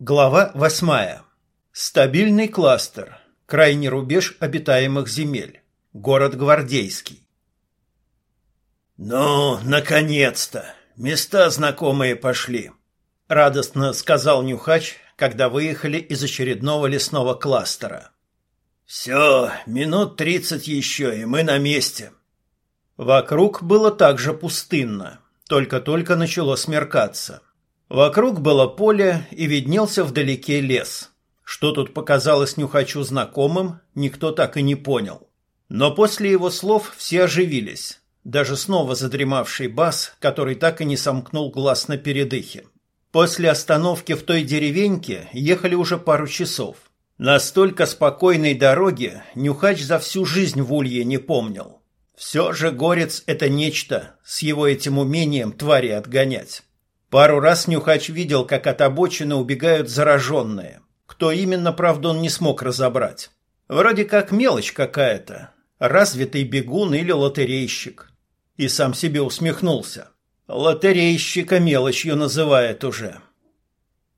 Глава восьмая. Стабильный кластер. Крайний рубеж обитаемых земель. Город Гвардейский. «Ну, наконец-то! Места знакомые пошли!» — радостно сказал Нюхач, когда выехали из очередного лесного кластера. «Все, минут тридцать еще, и мы на месте». Вокруг было также пустынно, только-только начало смеркаться. Вокруг было поле и виднелся вдалеке лес. Что тут показалось Нюхачу знакомым, никто так и не понял. Но после его слов все оживились. Даже снова задремавший бас, который так и не сомкнул глаз на передыхе. После остановки в той деревеньке ехали уже пару часов. Настолько спокойной дороги Нюхач за всю жизнь в Улье не помнил. Все же горец – это нечто, с его этим умением твари отгонять. Пару раз Нюхач видел, как от обочины убегают зараженные. Кто именно, правда, он не смог разобрать. Вроде как мелочь какая-то. Развитый бегун или лотерейщик. И сам себе усмехнулся. Лотерейщика мелочью называет уже.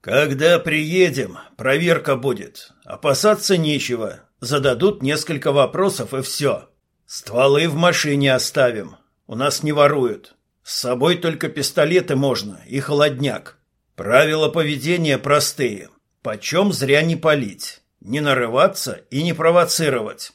«Когда приедем, проверка будет. Опасаться нечего. Зададут несколько вопросов и все. Стволы в машине оставим. У нас не воруют. С собой только пистолеты можно и холодняк. Правила поведения простые. Почем зря не палить, не нарываться и не провоцировать.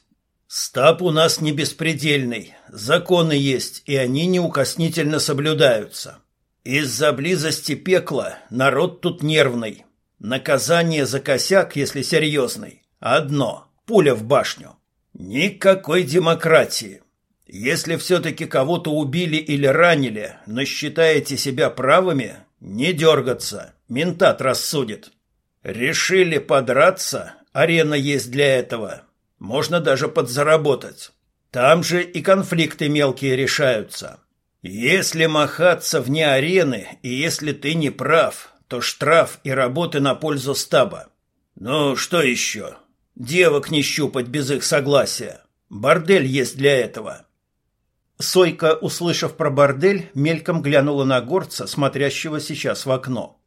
Стаб у нас не беспредельный, законы есть, и они неукоснительно соблюдаются. Из-за близости пекла народ тут нервный. Наказание за косяк, если серьезный, одно – пуля в башню. Никакой демократии. Если все-таки кого-то убили или ранили, но считаете себя правыми, не дергаться, ментат рассудит. Решили подраться, арена есть для этого. Можно даже подзаработать. Там же и конфликты мелкие решаются. Если махаться вне арены, и если ты не прав, то штраф и работы на пользу стаба. Ну, что еще? Девок не щупать без их согласия. Бордель есть для этого. Сойка, услышав про бордель, мельком глянула на горца, смотрящего сейчас в окно.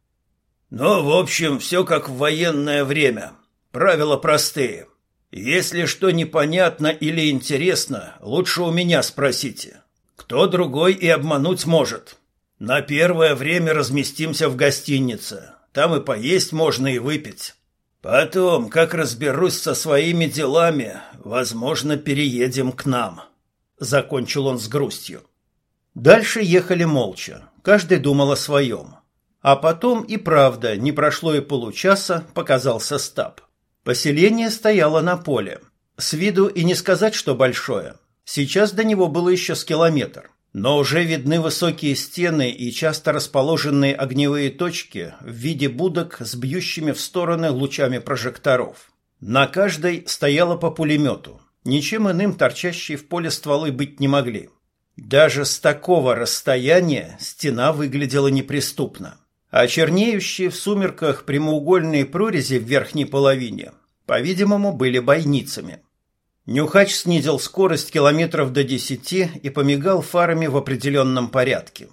«Ну, в общем, все как в военное время. Правила простые. Если что непонятно или интересно, лучше у меня спросите. Кто другой и обмануть может. На первое время разместимся в гостинице. Там и поесть можно, и выпить. Потом, как разберусь со своими делами, возможно, переедем к нам». Закончил он с грустью. Дальше ехали молча. Каждый думал о своем. А потом и правда, не прошло и получаса, показался стаб. Поселение стояло на поле. С виду и не сказать, что большое. Сейчас до него было еще с километр. Но уже видны высокие стены и часто расположенные огневые точки в виде будок с бьющими в стороны лучами прожекторов. На каждой стояло по пулемету. Ничем иным торчащие в поле стволы быть не могли. Даже с такого расстояния стена выглядела неприступно. А чернеющие в сумерках прямоугольные прорези в верхней половине, по-видимому, были бойницами. Нюхач снизил скорость километров до десяти и помигал фарами в определенном порядке.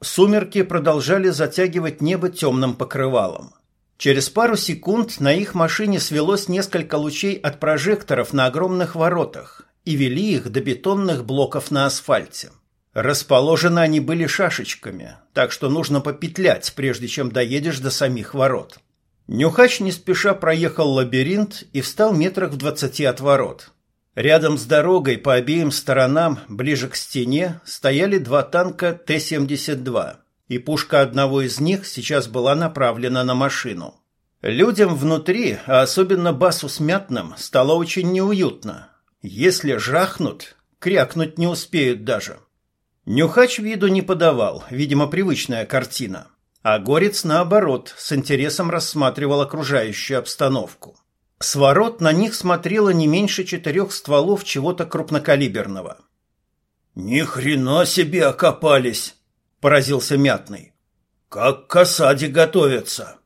Сумерки продолжали затягивать небо темным покрывалом. Через пару секунд на их машине свелось несколько лучей от прожекторов на огромных воротах и вели их до бетонных блоков на асфальте. Расположены они были шашечками, так что нужно попетлять, прежде чем доедешь до самих ворот. Нюхач не спеша проехал лабиринт и встал метрах в двадцати от ворот. Рядом с дорогой по обеим сторонам, ближе к стене, стояли два танка Т-72 и пушка одного из них сейчас была направлена на машину. Людям внутри, а особенно Басу с Мятным, стало очень неуютно. Если жахнут, крякнуть не успеют даже. Нюхач виду не подавал, видимо, привычная картина. А Горец, наоборот, с интересом рассматривал окружающую обстановку. С ворот на них смотрело не меньше четырех стволов чего-то крупнокалиберного. «Ни хрена себе окопались!» Поразился Мятный. Как к осаде готовятся?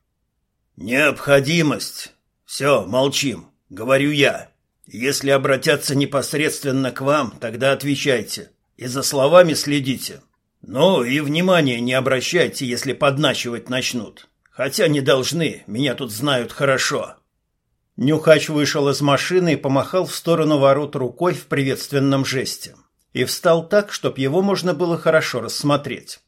Необходимость. Все, молчим, говорю я. Если обратятся непосредственно к вам, тогда отвечайте. И за словами следите. Ну и внимания не обращайте, если подначивать начнут. Хотя не должны, меня тут знают хорошо. Нюхач вышел из машины и помахал в сторону ворот рукой в приветственном жесте. И встал так, чтобы его можно было хорошо рассмотреть.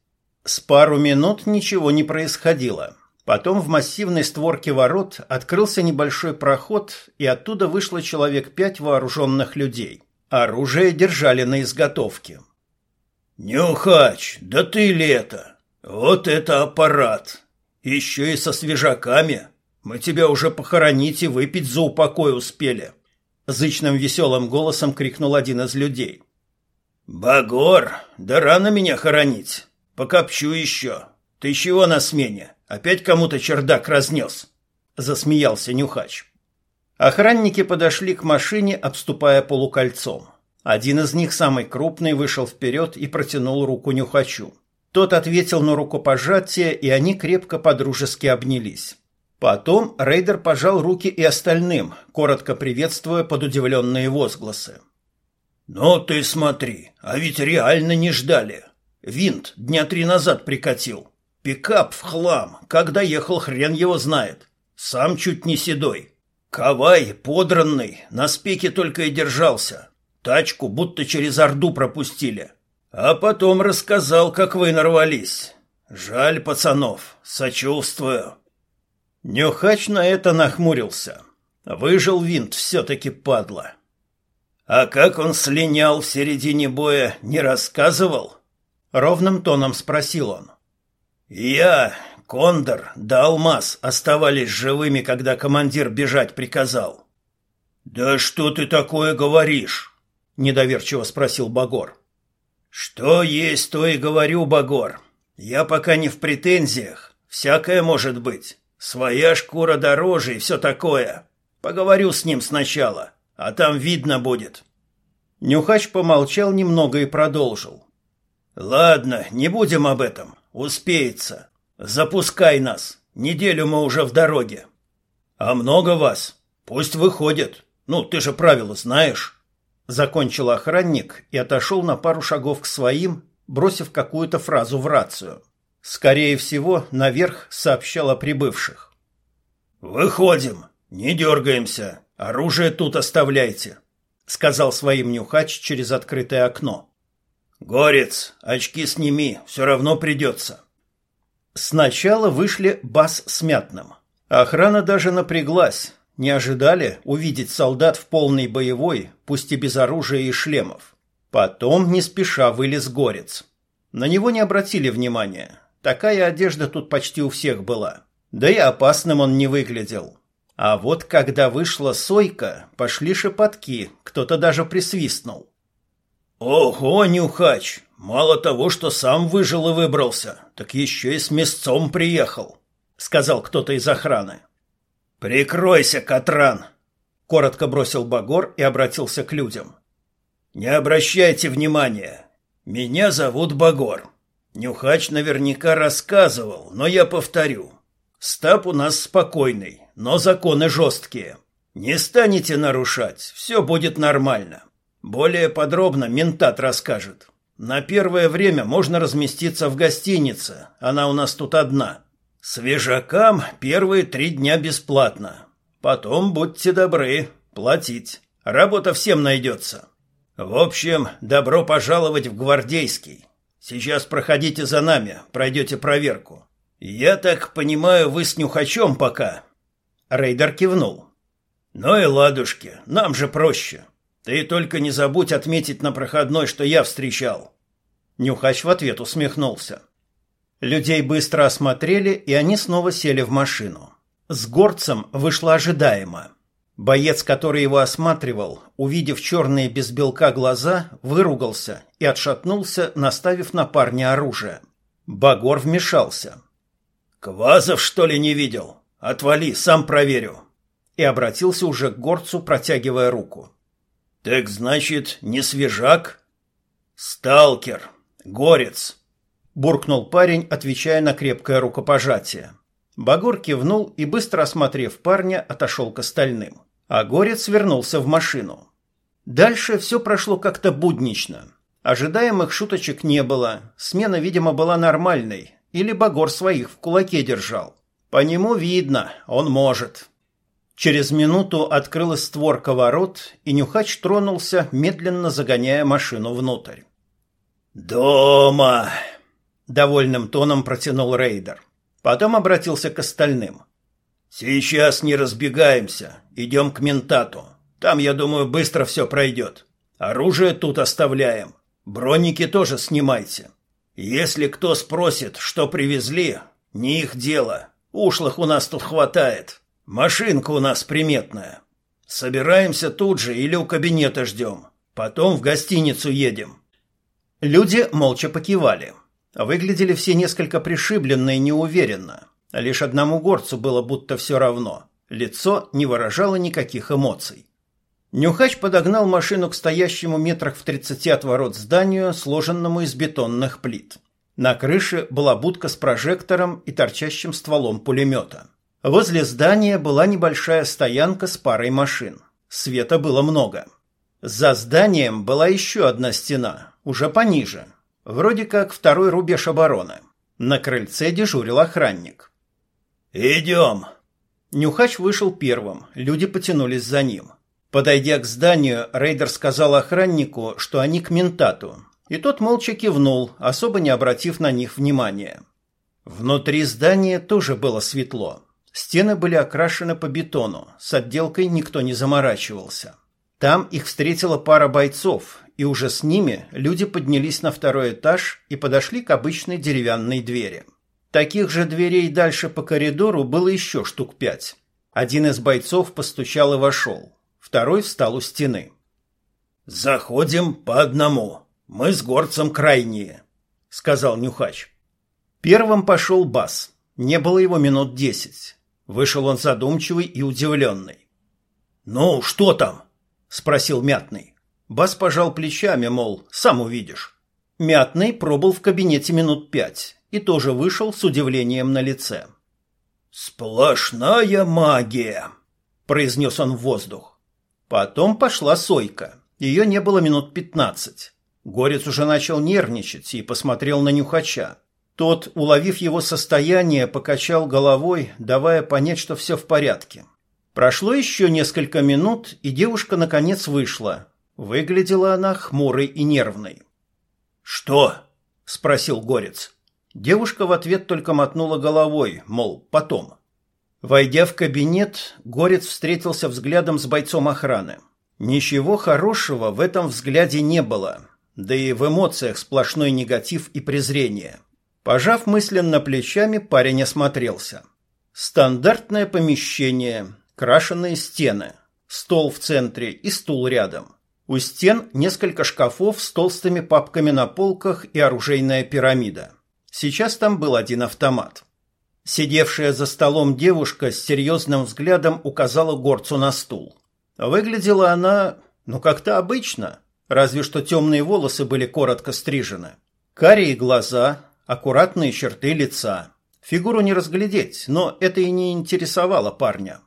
С пару минут ничего не происходило. Потом в массивной створке ворот открылся небольшой проход, и оттуда вышло человек пять вооруженных людей. Оружие держали на изготовке. «Нюхач, да ты ли это? Вот это аппарат! Еще и со свежаками! Мы тебя уже похоронить и выпить за упокой успели!» Зычным веселым голосом крикнул один из людей. «Багор, да рано меня хоронить! Покопчу еще! Ты чего на смене? Опять кому-то чердак разнес?» Засмеялся Нюхач. Охранники подошли к машине, обступая полукольцом. Один из них, самый крупный, вышел вперед и протянул руку Нюхачу. Тот ответил на рукопожатие, и они крепко подружески обнялись. Потом рейдер пожал руки и остальным, коротко приветствуя под удивленные возгласы. «Ну ты смотри, а ведь реально не ждали. Винт дня три назад прикатил. Пикап в хлам, когда ехал хрен его знает. Сам чуть не седой. Кавай, подранный, на спеке только и держался. Тачку будто через Орду пропустили. А потом рассказал, как вы нарвались. Жаль пацанов, сочувствую. Нюхач на это нахмурился. Выжил винт все-таки падла. А как он слинял в середине боя, не рассказывал? Ровным тоном спросил он. Я, Кондор да Алмаз оставались живыми, когда командир бежать приказал. «Да что ты такое говоришь?» — недоверчиво спросил Багор. «Что есть, то и говорю, Багор. Я пока не в претензиях. Всякое может быть. Своя шкура дороже и все такое. Поговорю с ним сначала, а там видно будет». Нюхач помолчал немного и продолжил. «Ладно, не будем об этом. Успеется. Запускай нас. Неделю мы уже в дороге. А много вас? Пусть выходят. Ну, ты же правила знаешь. Закончил охранник и отошел на пару шагов к своим, бросив какую-то фразу в рацию. Скорее всего, наверх сообщал о прибывших. «Выходим. Не дергаемся. Оружие тут оставляйте», — сказал своим нюхач через открытое окно. «Горец, очки сними, все равно придется». Сначала вышли Бас с Мятным. Охрана даже напряглась. Не ожидали увидеть солдат в полной боевой, пусть и без оружия и шлемов. Потом не спеша вылез Горец. На него не обратили внимания. Такая одежда тут почти у всех была. Да и опасным он не выглядел. А вот когда вышла Сойка, пошли шепотки, кто-то даже присвистнул. «Ого, Нюхач! Мало того, что сам выжил и выбрался, так еще и с мясцом приехал», — сказал кто-то из охраны. «Прикройся, Катран!» — коротко бросил Багор и обратился к людям. «Не обращайте внимания. Меня зовут Багор. Нюхач наверняка рассказывал, но я повторю. Стаб у нас спокойный, но законы жесткие. Не станете нарушать, все будет нормально. Более подробно ментат расскажет. На первое время можно разместиться в гостинице, она у нас тут одна. Свежакам первые три дня бесплатно. Потом, будьте добры, платить. Работа всем найдется. В общем, добро пожаловать в Гвардейский. Сейчас проходите за нами, пройдете проверку. Я так понимаю, вы с нюхачом пока. Рейдер кивнул. Ну и ладушки, нам же проще. Ты только не забудь отметить на проходной, что я встречал. Нюхач в ответ усмехнулся. Людей быстро осмотрели, и они снова сели в машину. С горцем вышло ожидаемо. Боец, который его осматривал, увидев черные без белка глаза, выругался и отшатнулся, наставив на парня оружие. Багор вмешался. «Квазов, что ли, не видел? Отвали, сам проверю!» И обратился уже к горцу, протягивая руку. Так значит, не свежак? Сталкер, горец, буркнул парень, отвечая на крепкое рукопожатие. Багор кивнул и, быстро осмотрев парня, отошел к остальным. А горец вернулся в машину. Дальше все прошло как-то буднично. Ожидаемых шуточек не было. Смена, видимо, была нормальной. Или Багор своих в кулаке держал. По нему видно, он может. Через минуту открылась створка ворот, и Нюхач тронулся, медленно загоняя машину внутрь. «Дома!» — довольным тоном протянул рейдер. Потом обратился к остальным. «Сейчас не разбегаемся. Идем к ментату. Там, я думаю, быстро все пройдет. Оружие тут оставляем. Броники тоже снимайте. Если кто спросит, что привезли, не их дело. Ушлых у нас тут хватает. Машинка у нас приметная. Собираемся тут же или у кабинета ждем. Потом в гостиницу едем. Люди молча покивали. Выглядели все несколько пришибленно и неуверенно. Лишь одному горцу было будто все равно. Лицо не выражало никаких эмоций. Нюхач подогнал машину к стоящему метрах в тридцати от ворот зданию, сложенному из бетонных плит. На крыше была будка с прожектором и торчащим стволом пулемета. Возле здания была небольшая стоянка с парой машин. Света было много. За зданием была еще одна стена, уже пониже. Вроде как второй рубеж обороны. На крыльце дежурил охранник. «Идем!» Нюхач вышел первым, люди потянулись за ним. Подойдя к зданию, рейдер сказал охраннику, что они к ментату, и тот молча кивнул, особо не обратив на них внимания. Внутри здания тоже было светло. Стены были окрашены по бетону, с отделкой никто не заморачивался. Там их встретила пара бойцов, и уже с ними люди поднялись на второй этаж и подошли к обычной деревянной двери. Таких же дверей дальше по коридору было еще штук пять. Один из бойцов постучал и вошел. Второй встал у стены. «Заходим по одному. Мы с горцем крайние», — сказал Нюхач. Первым пошел Бас. Не было его минут десять. Вышел он задумчивый и удивленный. «Ну, что там?» — спросил Мятный. Бас пожал плечами, мол, сам увидишь. Мятный пробыл в кабинете минут пять и тоже вышел с удивлением на лице. «Сплошная магия!» — произнес он в воздух. Потом пошла Сойка. Ее не было минут пятнадцать. Горец уже начал нервничать и посмотрел на Нюхача. Тот, уловив его состояние, покачал головой, давая понять, что все в порядке. Прошло еще несколько минут, и девушка наконец вышла. Выглядела она хмурой и нервной. «Что?» – спросил Горец. Девушка в ответ только мотнула головой, мол, потом. Войдя в кабинет, Горец встретился взглядом с бойцом охраны. Ничего хорошего в этом взгляде не было, да и в эмоциях сплошной негатив и презрение. Пожав мысленно плечами, парень осмотрелся. Стандартное помещение, Крашеные стены, стол в центре и стул рядом. У стен несколько шкафов с толстыми папками на полках и оружейная пирамида. Сейчас там был один автомат. Сидевшая за столом девушка с серьезным взглядом указала горцу на стул. Выглядела она, ну, как-то обычно, разве что темные волосы были коротко стрижены. Карие глаза, аккуратные черты лица. Фигуру не разглядеть, но это и не интересовало парня.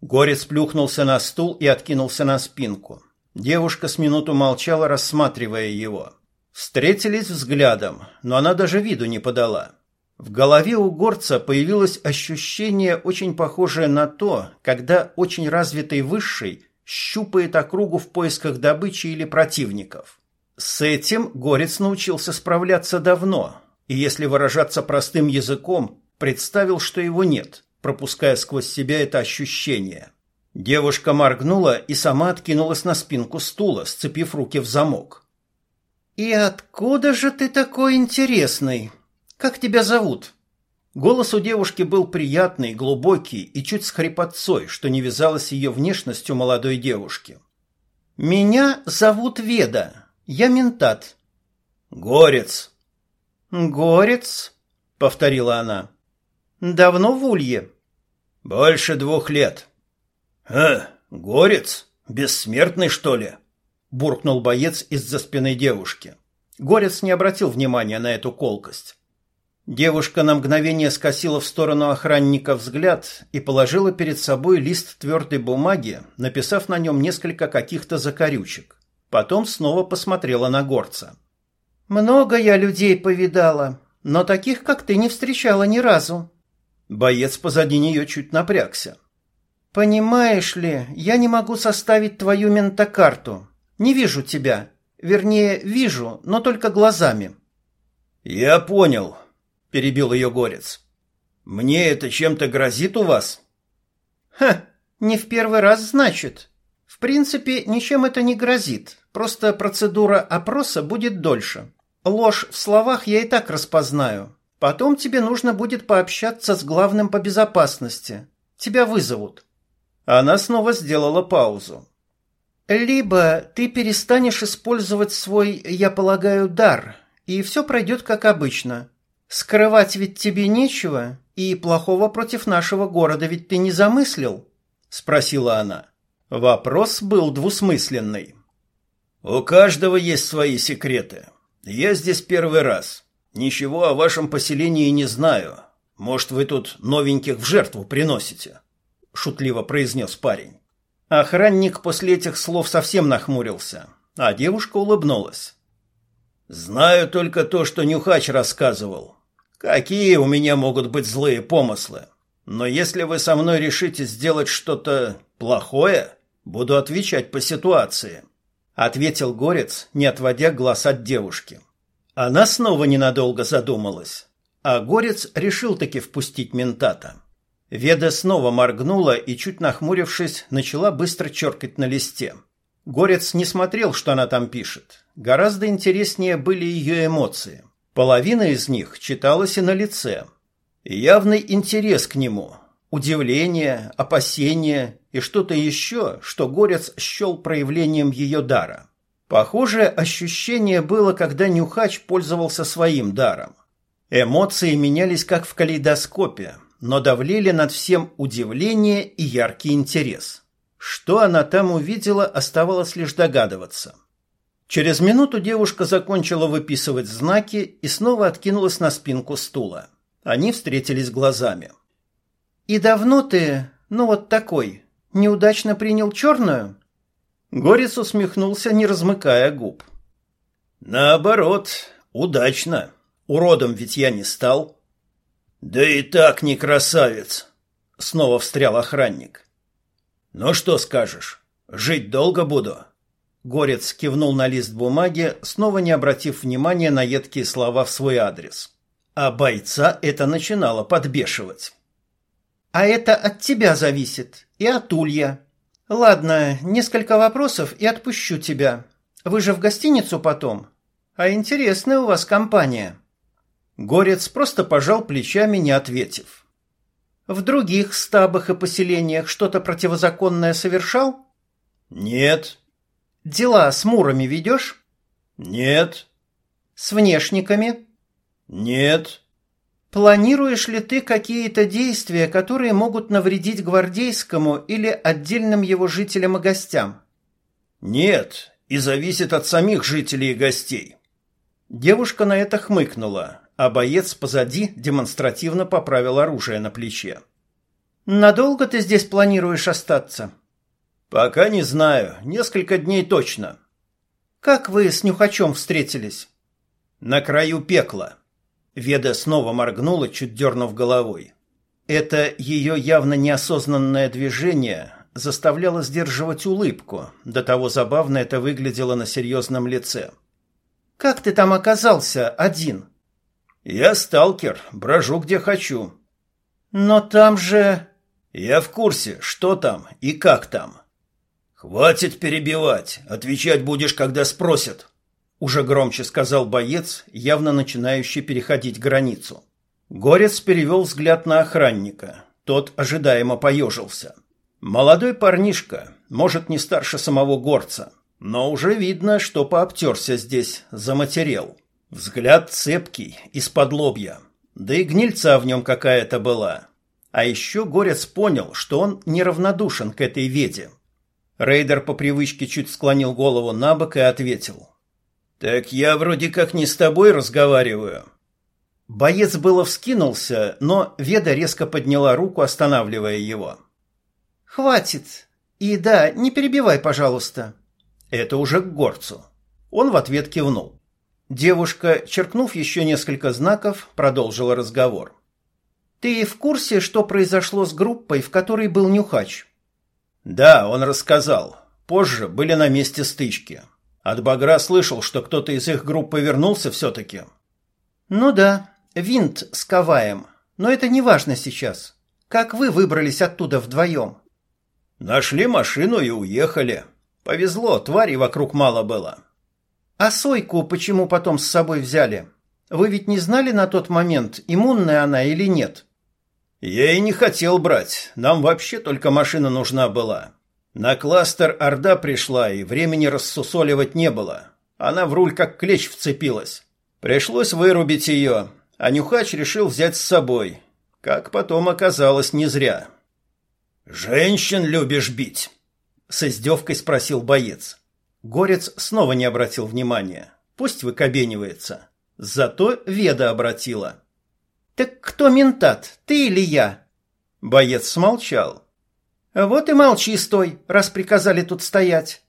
Горец плюхнулся на стул и откинулся на спинку. Девушка с минуту молчала, рассматривая его. Встретились взглядом, но она даже виду не подала. В голове у горца появилось ощущение, очень похожее на то, когда очень развитый высший щупает округу в поисках добычи или противников. С этим горец научился справляться давно, и если выражаться простым языком, представил, что его нет – пропуская сквозь себя это ощущение. Девушка моргнула и сама откинулась на спинку стула, сцепив руки в замок. «И откуда же ты такой интересный? Как тебя зовут?» Голос у девушки был приятный, глубокий и чуть с хрипотцой, что не вязалось ее внешностью молодой девушки. «Меня зовут Веда. Я ментат». «Горец». «Горец», — повторила она. Давно в Улье? Больше двух лет. Э, горец? Бессмертный, что ли? буркнул боец из-за спины девушки. Горец не обратил внимания на эту колкость. Девушка на мгновение скосила в сторону охранника взгляд и положила перед собой лист твердой бумаги, написав на нем несколько каких-то закорючек. Потом снова посмотрела на горца. «Много я людей повидала, но таких, как ты, не встречала ни разу», Боец позади нее чуть напрягся. «Понимаешь ли, я не могу составить твою ментокарту. Не вижу тебя. Вернее, вижу, но только глазами». «Я понял», — перебил ее горец. «Мне это чем-то грозит у вас?» «Ха, не в первый раз, значит. В принципе, ничем это не грозит. Просто процедура опроса будет дольше. Ложь в словах я и так распознаю. Потом тебе нужно будет пообщаться с главным по безопасности. Тебя вызовут». Она снова сделала паузу. «Либо ты перестанешь использовать свой, я полагаю, дар, и все пройдет как обычно. Скрывать ведь тебе нечего, и плохого против нашего города ведь ты не замыслил?» — спросила она. Вопрос был двусмысленный. «У каждого есть свои секреты. Я здесь первый раз. Ничего о вашем поселении не знаю. Может, вы тут новеньких в жертву приносите?» — шутливо произнес парень. Охранник после этих слов совсем нахмурился, а девушка улыбнулась. Знаю только то, что Нюхач рассказывал. Какие у меня могут быть злые помыслы? Но если вы со мной решите сделать что-то плохое, буду отвечать по ситуации, ответил Горец, не отводя глаз от девушки. Она снова ненадолго задумалась, а Горец решил таки впустить ментата. Веда снова моргнула и, чуть нахмурившись, начала быстро черкать на листе. Горец не смотрел, что она там пишет. Гораздо интереснее были ее эмоции. Половина из них читалась и на лице. явный интерес к нему, удивление, опасение и что-то еще, что Горец счел проявлением ее дара. Похожее ощущение было, когда Нюхач пользовался своим даром. Эмоции менялись как в калейдоскопе, но давлели над всем удивление и яркий интерес. Что она там увидела, оставалось лишь догадываться. Через минуту девушка закончила выписывать знаки и снова откинулась на спинку стула. Они встретились глазами. «И давно ты, ну вот такой, неудачно принял черную?» Горец усмехнулся, не размыкая губ. «Наоборот, удачно. Уродом ведь я не стал». «Да и так не красавец», — снова встрял охранник. «Ну что скажешь, жить долго буду?» Горец кивнул на лист бумаги, снова не обратив внимания на едкие слова в свой адрес. А бойца это начинало подбешивать. «А это от тебя зависит, и от Улья. Ладно, несколько вопросов и отпущу тебя. Вы же в гостиницу потом? А интересная у вас компания». Горец просто пожал плечами, не ответив. В других стабах и поселениях что-то противозаконное совершал? Нет. Дела с мурами ведешь? Нет. С внешниками? Нет. Планируешь ли ты какие-то действия, которые могут навредить гвардейскому или отдельным его жителям и гостям? Нет, и зависит от самих жителей и гостей. Девушка на это хмыкнула, а боец позади демонстративно поправил оружие на плече. «Надолго ты здесь планируешь остаться?» «Пока не знаю. Несколько дней точно». «Как вы с Нюхачом встретились?» «На краю пекла». Веда снова моргнула, чуть дернув головой. Это ее явно неосознанное движение заставляло сдерживать улыбку, до того забавно это выглядело на серьезном лице. «Как ты там оказался один?» Я сталкер, брожу где хочу. Но там же... Я в курсе, что там и как там. Хватит перебивать, отвечать будешь, когда спросят. Уже громче сказал боец, явно начинающий переходить границу. Горец перевел взгляд на охранника. Тот ожидаемо поежился. Молодой парнишка, может, не старше самого горца, но уже видно, что пообтерся здесь, заматерел. Взгляд цепкий, из-под лобья. Да и гнильца в нем какая-то была. А еще Горец понял, что он неравнодушен к этой веде. Рейдер по привычке чуть склонил голову на бок и ответил. «Так я вроде как не с тобой разговариваю». Боец было вскинулся, но Веда резко подняла руку, останавливая его. «Хватит. И да, не перебивай, пожалуйста». Это уже к горцу. Он в ответ кивнул. Девушка, черкнув еще несколько знаков, продолжила разговор. Ты в курсе, что произошло с группой, в которой был Нюхач? Да, он рассказал. Позже были на месте стычки. От Багра слышал, что кто-то из их группы вернулся все-таки. Ну да, винт с Каваем. Но это не важно сейчас. Как вы выбрались оттуда вдвоем? Нашли машину и уехали. Повезло, тварей вокруг мало было. А Сойку почему потом с собой взяли? Вы ведь не знали на тот момент, иммунная она или нет? Я и не хотел брать. Нам вообще только машина нужна была. На кластер Орда пришла, и времени рассусоливать не было. Она в руль как клещ вцепилась. Пришлось вырубить ее, а Нюхач решил взять с собой. Как потом оказалось, не зря. «Женщин любишь бить?» — с издевкой спросил боец. Горец снова не обратил внимания. Пусть выкобенивается. Зато Веда обратила. «Так кто ментат, ты или я?» Боец смолчал. «Вот и молчи, стой, раз приказали тут стоять».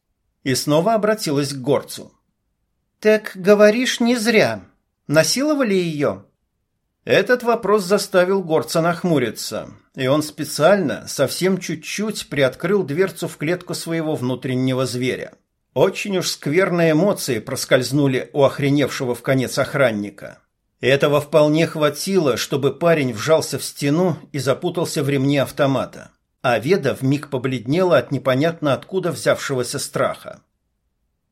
И снова обратилась к горцу. «Так, говоришь, не зря. Насиловали ее?» Этот вопрос заставил горца нахмуриться, и он специально, совсем чуть-чуть приоткрыл дверцу в клетку своего внутреннего зверя. Очень уж скверные эмоции проскользнули у охреневшего в конец охранника. Этого вполне хватило, чтобы парень вжался в стену и запутался в ремне автомата. А Веда вмиг побледнела от непонятно откуда взявшегося страха.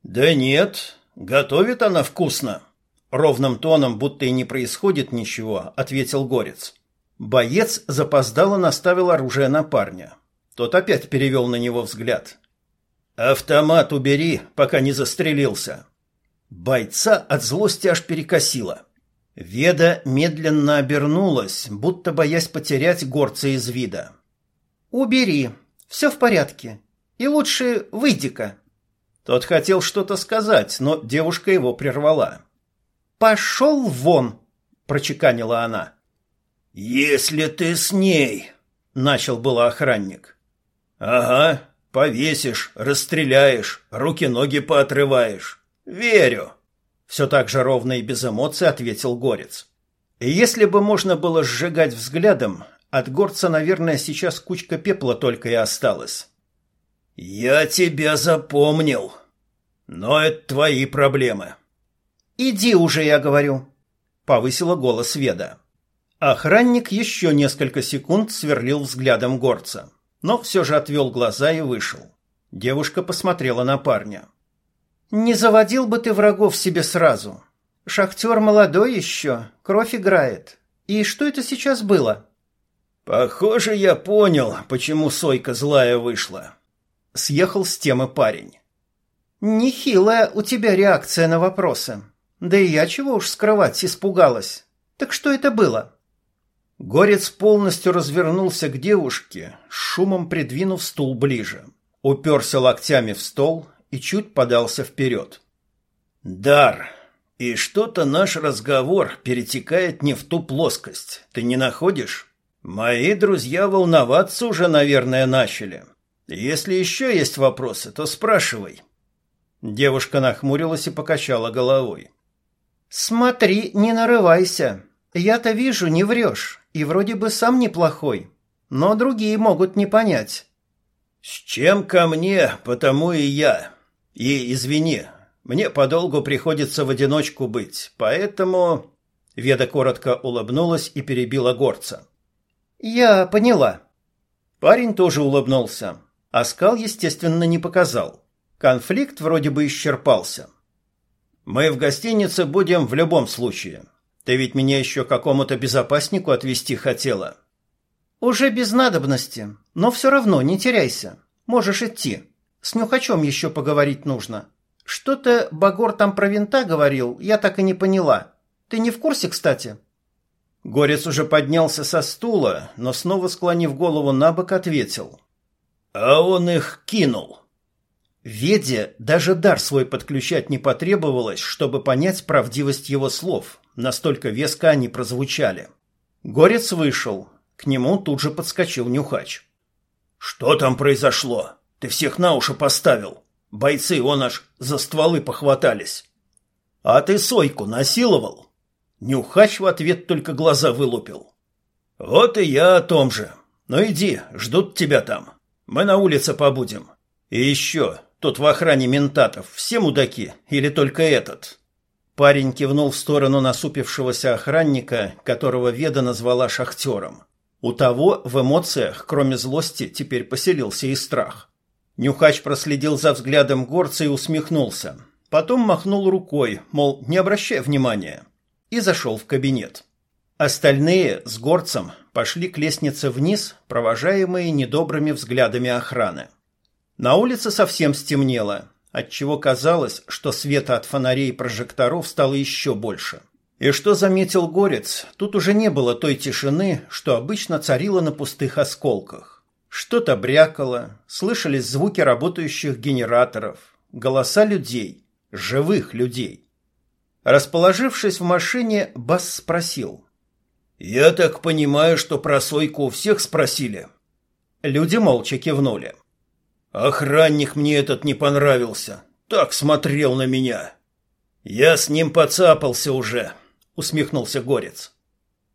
«Да нет, готовит она вкусно», — ровным тоном, будто и не происходит ничего, ответил Горец. Боец запоздало наставил оружие на парня. Тот опять перевел на него взгляд. «Автомат убери, пока не застрелился». Бойца от злости аж перекосило. Веда медленно обернулась, будто боясь потерять горца из вида. «Убери. Все в порядке. И лучше выйди-ка». Тот хотел что-то сказать, но девушка его прервала. «Пошел вон!» – прочеканила она. «Если ты с ней!» – начал было охранник. «Ага, повесишь, расстреляешь, руки-ноги поотрываешь. Верю!» Все так же ровно и без эмоций ответил Горец. И если бы можно было сжигать взглядом, от горца, наверное, сейчас кучка пепла только и осталась. «Я тебя запомнил. Но это твои проблемы». «Иди уже, я говорю», — повысила голос Веда. Охранник еще несколько секунд сверлил взглядом горца, но все же отвел глаза и вышел. Девушка посмотрела на парня. Не заводил бы ты врагов себе сразу. Шахтер молодой еще, кровь играет. И что это сейчас было? Похоже, я понял, почему Сойка злая вышла. Съехал с темы парень. Нехилая у тебя реакция на вопросы. Да и я чего уж скрывать, испугалась. Так что это было? Горец полностью развернулся к девушке, шумом придвинув стул ближе. Уперся локтями в стол и чуть подался вперед. «Дар, и что-то наш разговор перетекает не в ту плоскость. Ты не находишь? Мои друзья волноваться уже, наверное, начали. Если еще есть вопросы, то спрашивай». Девушка нахмурилась и покачала головой. «Смотри, не нарывайся. Я-то вижу, не врешь, и вроде бы сам неплохой. Но другие могут не понять». «С чем ко мне, потому и я. И извини, мне подолгу приходится в одиночку быть, поэтому...» Веда коротко улыбнулась и перебила горца. «Я поняла». Парень тоже улыбнулся. а скал, естественно, не показал. Конфликт вроде бы исчерпался. «Мы в гостинице будем в любом случае. Ты ведь меня еще какому-то безопаснику отвезти хотела». «Уже без надобности, но все равно не теряйся. Можешь идти». С Нюхачом еще поговорить нужно. Что-то Багор там про винта говорил, я так и не поняла. Ты не в курсе, кстати?» Горец уже поднялся со стула, но снова склонив голову на бок, ответил. «А он их кинул». Веде даже дар свой подключать не потребовалось, чтобы понять правдивость его слов. Настолько веско они прозвучали. Горец вышел. К нему тут же подскочил Нюхач. «Что там произошло?» Ты всех на уши поставил. Бойцы, он аж за стволы похватались. А ты Сойку насиловал? Нюхач в ответ только глаза вылупил. Вот и я о том же. Ну иди, ждут тебя там. Мы на улице побудем. И еще, тут в охране ментатов все мудаки или только этот?» Парень кивнул в сторону насупившегося охранника, которого Веда назвала шахтером. У того в эмоциях, кроме злости, теперь поселился и страх. Нюхач проследил за взглядом горца и усмехнулся. Потом махнул рукой, мол, не обращай внимания, и зашел в кабинет. Остальные с горцем пошли к лестнице вниз, провожаемые недобрыми взглядами охраны. На улице совсем стемнело, отчего казалось, что света от фонарей и прожекторов стало еще больше. И что заметил Горец, тут уже не было той тишины, что обычно царила на пустых осколках. Что-то брякало, слышались звуки работающих генераторов, голоса людей, живых людей. Расположившись в машине, Бас спросил. «Я так понимаю, что про Сойку у всех спросили?» Люди молча кивнули. Охранник мне этот не понравился. Так смотрел на меня. Я с ним поцапался уже, усмехнулся Горец.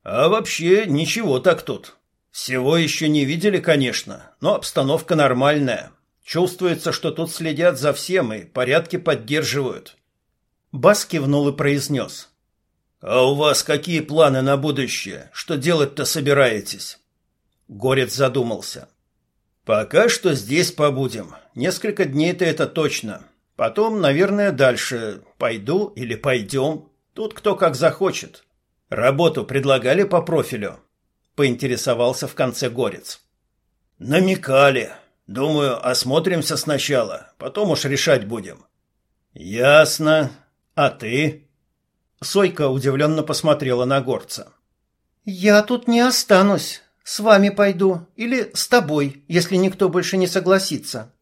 А вообще ничего так тут. Всего еще не видели, конечно, но обстановка нормальная. Чувствуется, что тут следят за всем и порядки поддерживают. Бас кивнул и произнес. «А у вас какие планы на будущее? Что делать-то собираетесь?» Горец задумался. Пока что здесь побудем. Несколько дней-то это точно. Потом, наверное, дальше. Пойду или пойдем. Тут кто как захочет. Работу предлагали по профилю. Поинтересовался в конце Горец. Намекали. Думаю, осмотримся сначала. Потом уж решать будем. Ясно. А ты? Сойка удивленно посмотрела на Горца. Я тут не останусь. С вами пойду или с тобой, если никто больше не согласится.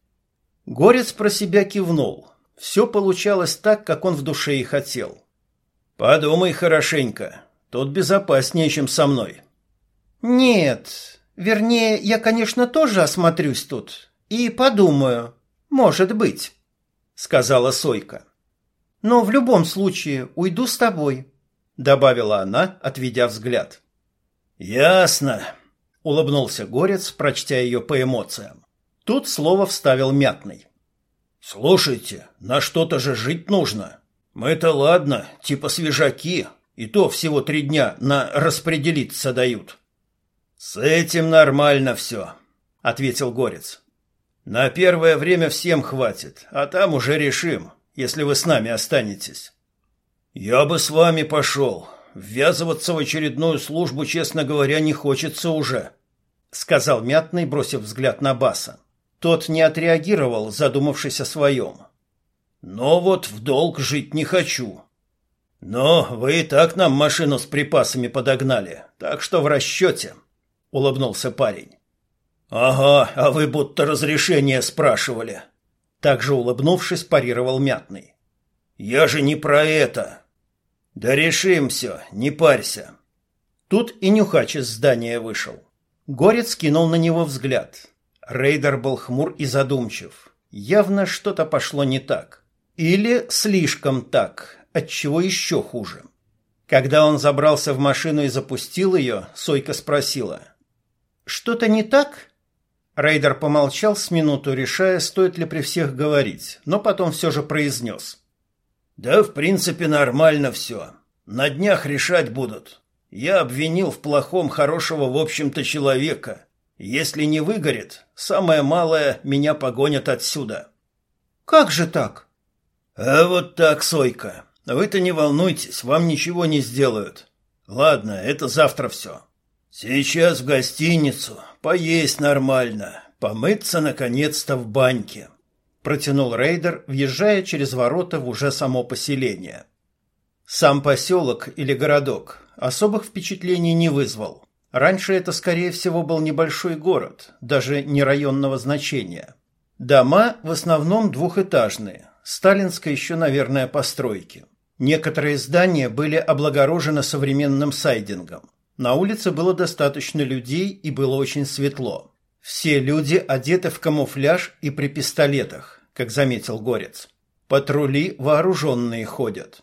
Горец про себя кивнул. Все получалось так, как он в душе и хотел. Подумай хорошенько. Тут безопаснее, чем со мной. Нет, вернее, я, конечно, тоже осмотрюсь тут и подумаю. Может быть, сказала Сойка. Но в любом случае уйду с тобой, добавила она, отведя взгляд. Ясно, Улыбнулся Горец, прочтя ее по эмоциям. Тут слово вставил Мятный. «Слушайте, на что-то же жить нужно. Мы-то ладно, типа свежаки, и то всего три дня на распределиться дают». «С этим нормально все», — ответил Горец. «На первое время всем хватит, а там уже решим, если вы с нами останетесь». «Я бы с вами пошел. Ввязываться в очередную службу, честно говоря, не хочется уже, сказал Мятный, бросив взгляд на Баса. Тот не отреагировал, задумавшись о своем. Но вот в долг жить не хочу. Но вы и так нам машину с припасами подогнали, так что в расчете, — улыбнулся парень. Ага, а вы будто разрешение спрашивали. Также улыбнувшись, парировал Мятный. Я же не про это. Да решим все, не парься. Тут и Нюхач из здания вышел. Горец кинул на него взгляд. Рейдер был хмур и задумчив. Явно что-то пошло не так. Или слишком так, отчего еще хуже. Когда он забрался в машину и запустил ее, Сойка спросила. «Что-то не так?» Рейдер помолчал с минуту, решая, стоит ли при всех говорить, но потом все же произнес. Да, в принципе, нормально все. На днях решать будут. Я обвинил в плохом хорошего, в общем-то, человека. Если не выгорит, самое малое меня погонят отсюда. Как же так? А вот так, Сойка. Вы-то не волнуйтесь, вам ничего не сделают. Ладно, это завтра все. Сейчас в гостиницу, поесть нормально, помыться наконец-то в баньке протянул рейдер, въезжая через ворота в уже само поселение. Сам поселок или городок особых впечатлений не вызвал. Раньше это, скорее всего, был небольшой город, даже не районного значения. Дома в основном двухэтажные, сталинской еще, наверное, постройки. Некоторые здания были облагорожены современным сайдингом. На улице было достаточно людей и было очень светло. Все люди одеты в камуфляж и при пистолетах, как заметил Горец. Патрули вооруженные ходят.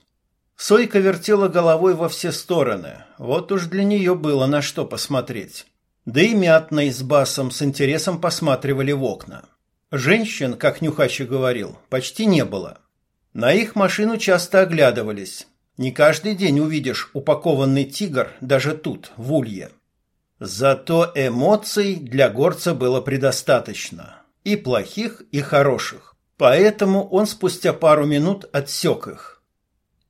Сойка вертела головой во все стороны. Вот уж для нее было на что посмотреть. Да и Мятный с Басом с интересом посматривали в окна. Женщин, как Нюхачи говорил, почти не было. На их машину часто оглядывались. Не каждый день увидишь упакованный тигр даже тут, в Улье. Зато эмоций для горца было предостаточно. И плохих, и хороших. Поэтому он спустя пару минут отсек их.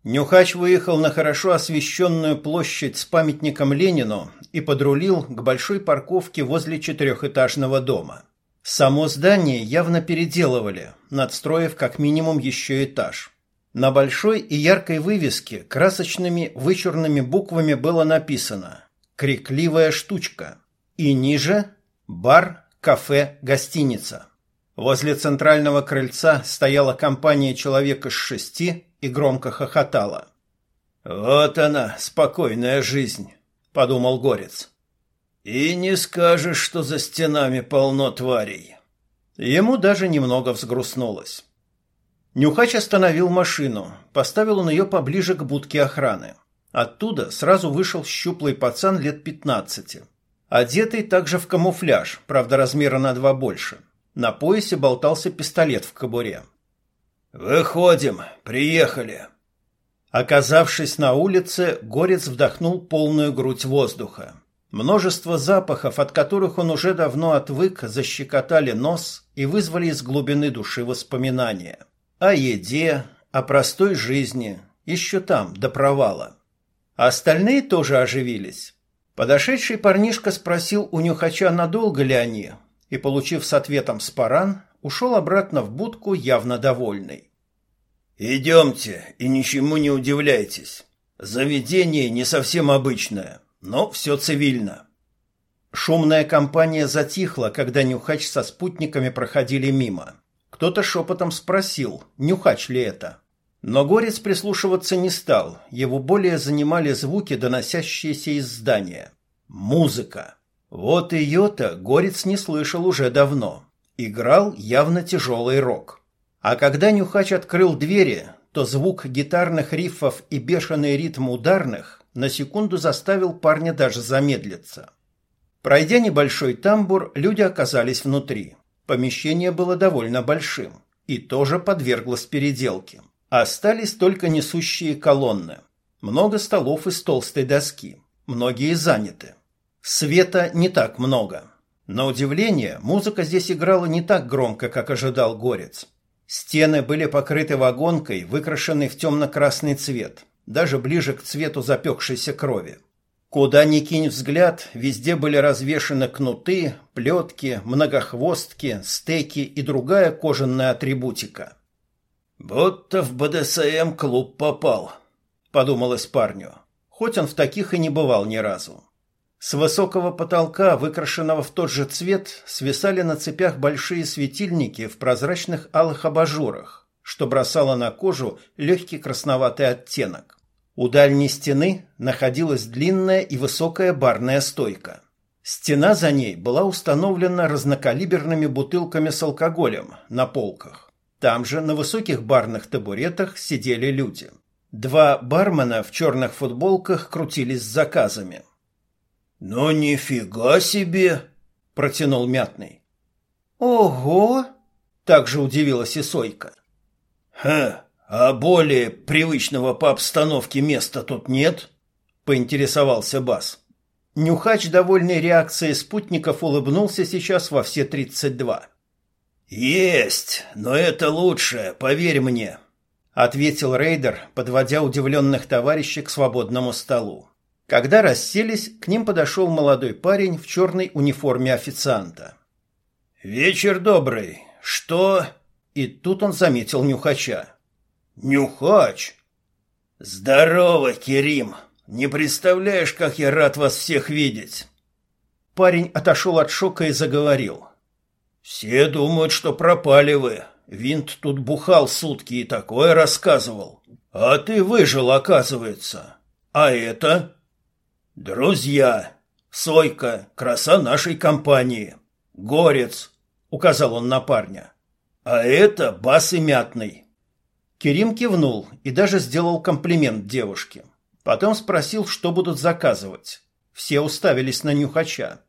Нюхач выехал на хорошо освещенную площадь с памятником Ленину и подрулил к большой парковке возле четырехэтажного дома. Само здание явно переделывали, надстроив как минимум еще этаж. На большой и яркой вывеске красочными вычурными буквами было написано «Крикливая штучка» и ниже «Бар, кафе, гостиница». Возле центрального крыльца стояла компания человек из шести и громко хохотала. «Вот она, спокойная жизнь», — подумал Горец. «И не скажешь, что за стенами полно тварей». Ему даже немного взгрустнулось. Нюхач остановил машину, поставил он ее поближе к будке охраны. Оттуда сразу вышел щуплый пацан лет пятнадцати. Одетый также в камуфляж, правда размера на два больше. На поясе болтался пистолет в кобуре. «Выходим, приехали». Оказавшись на улице, Горец вдохнул полную грудь воздуха. Множество запахов, от которых он уже давно отвык, защекотали нос и вызвали из глубины души воспоминания. О еде, о простой жизни, еще там, до провала. А остальные тоже оживились. Подошедший парнишка спросил у нюхача, надолго ли они, и, получив с ответом спаран, ушел обратно в будку, явно довольный. «Идемте и ничему не удивляйтесь. Заведение не совсем обычное, но все цивильно». Шумная компания затихла, когда Нюхач со спутниками проходили мимо. Кто-то шепотом спросил, Нюхач ли это. Но Горец прислушиваться не стал, его более занимали звуки, доносящиеся из здания. Музыка. Вот ее-то Горец не слышал уже давно. Играл явно тяжелый рок. А когда Нюхач открыл двери, то звук гитарных рифов и бешеный ритм ударных на секунду заставил парня даже замедлиться. Пройдя небольшой тамбур, люди оказались внутри. Помещение было довольно большим и тоже подверглось переделке. Остались только несущие колонны. Много столов из толстой доски. Многие заняты. Света не так много. На удивление, музыка здесь играла не так громко, как ожидал Горец. Стены были покрыты вагонкой, выкрашенной в темно-красный цвет, даже ближе к цвету запекшейся крови. Куда ни кинь взгляд, везде были развешаны кнуты, плетки, многохвостки, стеки и другая кожаная атрибутика. «Будто в БДСМ клуб попал», — подумалось парню, хоть он в таких и не бывал ни разу. С высокого потолка, выкрашенного в тот же цвет, свисали на цепях большие светильники в прозрачных алых абажурах, что бросало на кожу легкий красноватый оттенок. У дальней стены находилась длинная и высокая барная стойка. Стена за ней была установлена разнокалиберными бутылками с алкоголем на полках. Там же на высоких барных табуретах сидели люди. Два бармена в черных футболках крутились с заказами. «Ну нифига себе!» – протянул Мятный. «Ого!» – также удивилась и Сойка. «Ха, а более привычного по обстановке места тут нет?» – поинтересовался Бас. Нюхач, довольный реакцией спутников, улыбнулся сейчас во все тридцать два. «Есть, но это лучше, поверь мне», — ответил рейдер, подводя удивленных товарищей к свободному столу. Когда расселись, к ним подошел молодой парень в черной униформе официанта. «Вечер добрый. Что?» И тут он заметил Нюхача. «Нюхач!» «Здорово, Керим! Не представляешь, как я рад вас всех видеть!» Парень отошел от шока и заговорил. «Все думают, что пропали вы. Винт тут бухал сутки и такое рассказывал. А ты выжил, оказывается. А это?» «Друзья! Сойка, краса нашей компании! Горец!» — указал он на парня. «А это бас и мятный!» Керим кивнул и даже сделал комплимент девушке. Потом спросил, что будут заказывать. Все уставились на нюхача.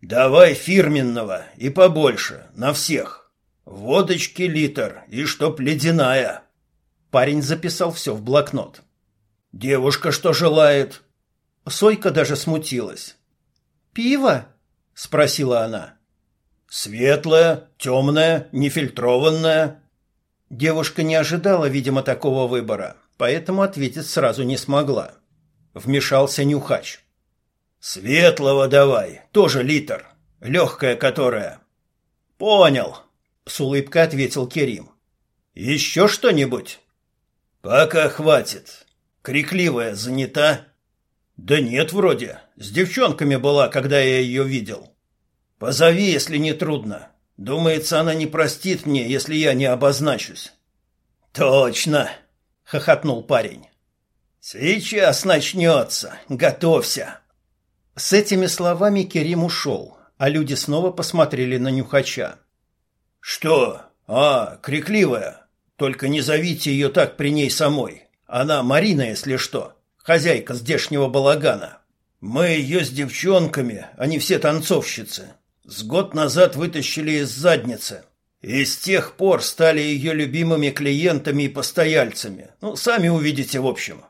«Давай фирменного и побольше, на всех. Водочки литр и чтоб ледяная». Парень записал все в блокнот. «Девушка что желает?» Сойка даже смутилась. «Пиво?» — спросила она. «Светлое, темное, нефильтрованное». Девушка не ожидала, видимо, такого выбора, поэтому ответить сразу не смогла. Вмешался нюхач. «Светлого давай, тоже литр. Легкое которое». «Понял», — с улыбкой ответил Керим. «Еще что-нибудь?» «Пока хватит. Крикливая занята?» «Да нет, вроде. С девчонками была, когда я ее видел». «Позови, если не трудно. Думается, она не простит мне, если я не обозначусь». «Точно!» — хохотнул парень. «Сейчас начнется. Готовься!» С этими словами Керим ушел, а люди снова посмотрели на Нюхача. «Что? А, крикливая. Только не зовите ее так при ней самой. Она Марина, если что, хозяйка здешнего балагана. Мы ее с девчонками, они все танцовщицы. С год назад вытащили из задницы. И с тех пор стали ее любимыми клиентами и постояльцами. Ну, сами увидите в общем.